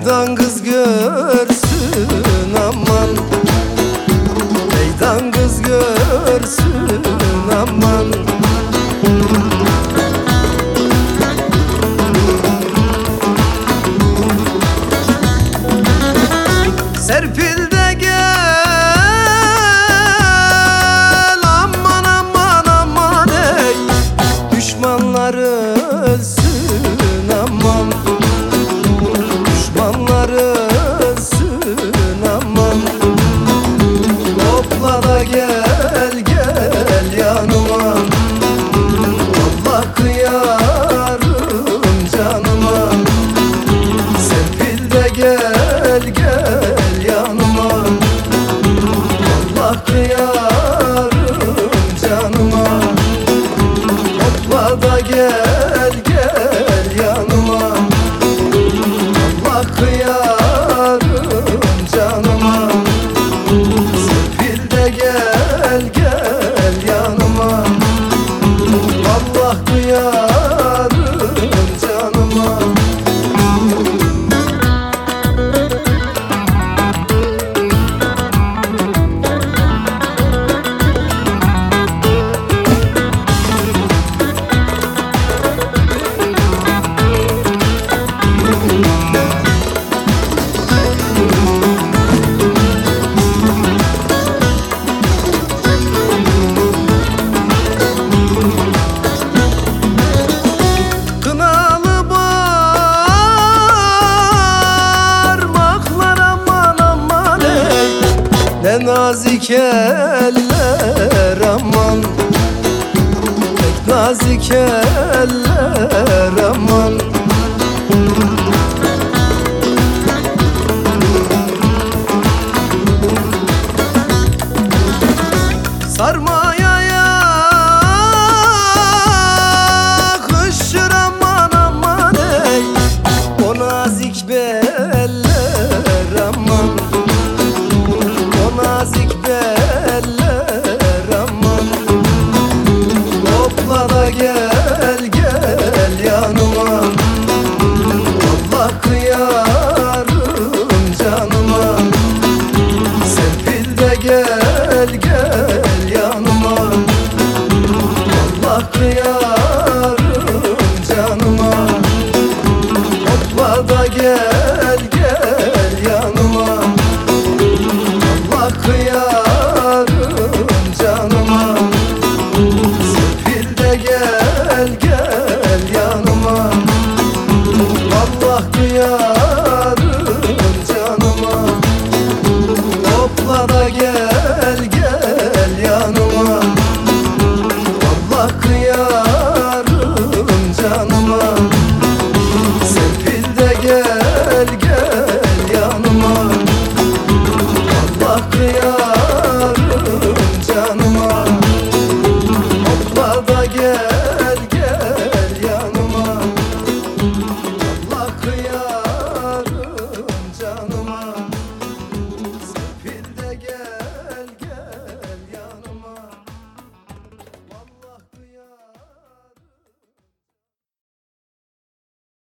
Meydan kız görsün aman. Meydan kız görsün aman. Serpil gel Aman aman aman ey. Düşmanlar ölsün aman. nazik eller aman. Pek nazik eller aman. Sarma yarım canıma. Hopla da gel gel yanıma. Allah kıyarım canıma. Serpil de gel gel yanıma. yanıma.